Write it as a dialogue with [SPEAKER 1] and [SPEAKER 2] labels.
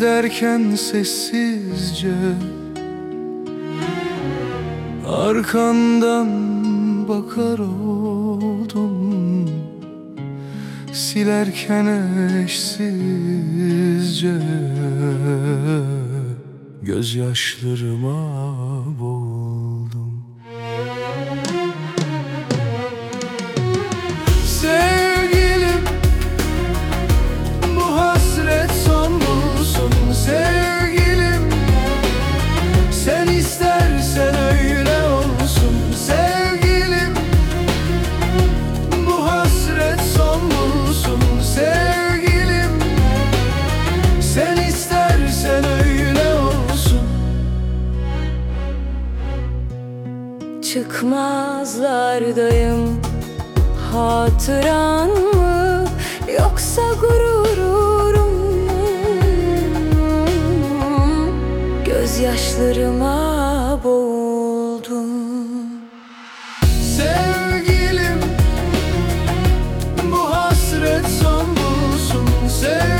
[SPEAKER 1] Giderken sessizce Arkandan bakar oldum. Silerken eşsizce Gözyaşlarıma boğuldum
[SPEAKER 2] Çıkmazlardayım. Hatıran mı yoksa gururum? Gözyaşlarıma boğuldum.
[SPEAKER 1] Sevgilim Bu hasret son bulsun. Sevgilim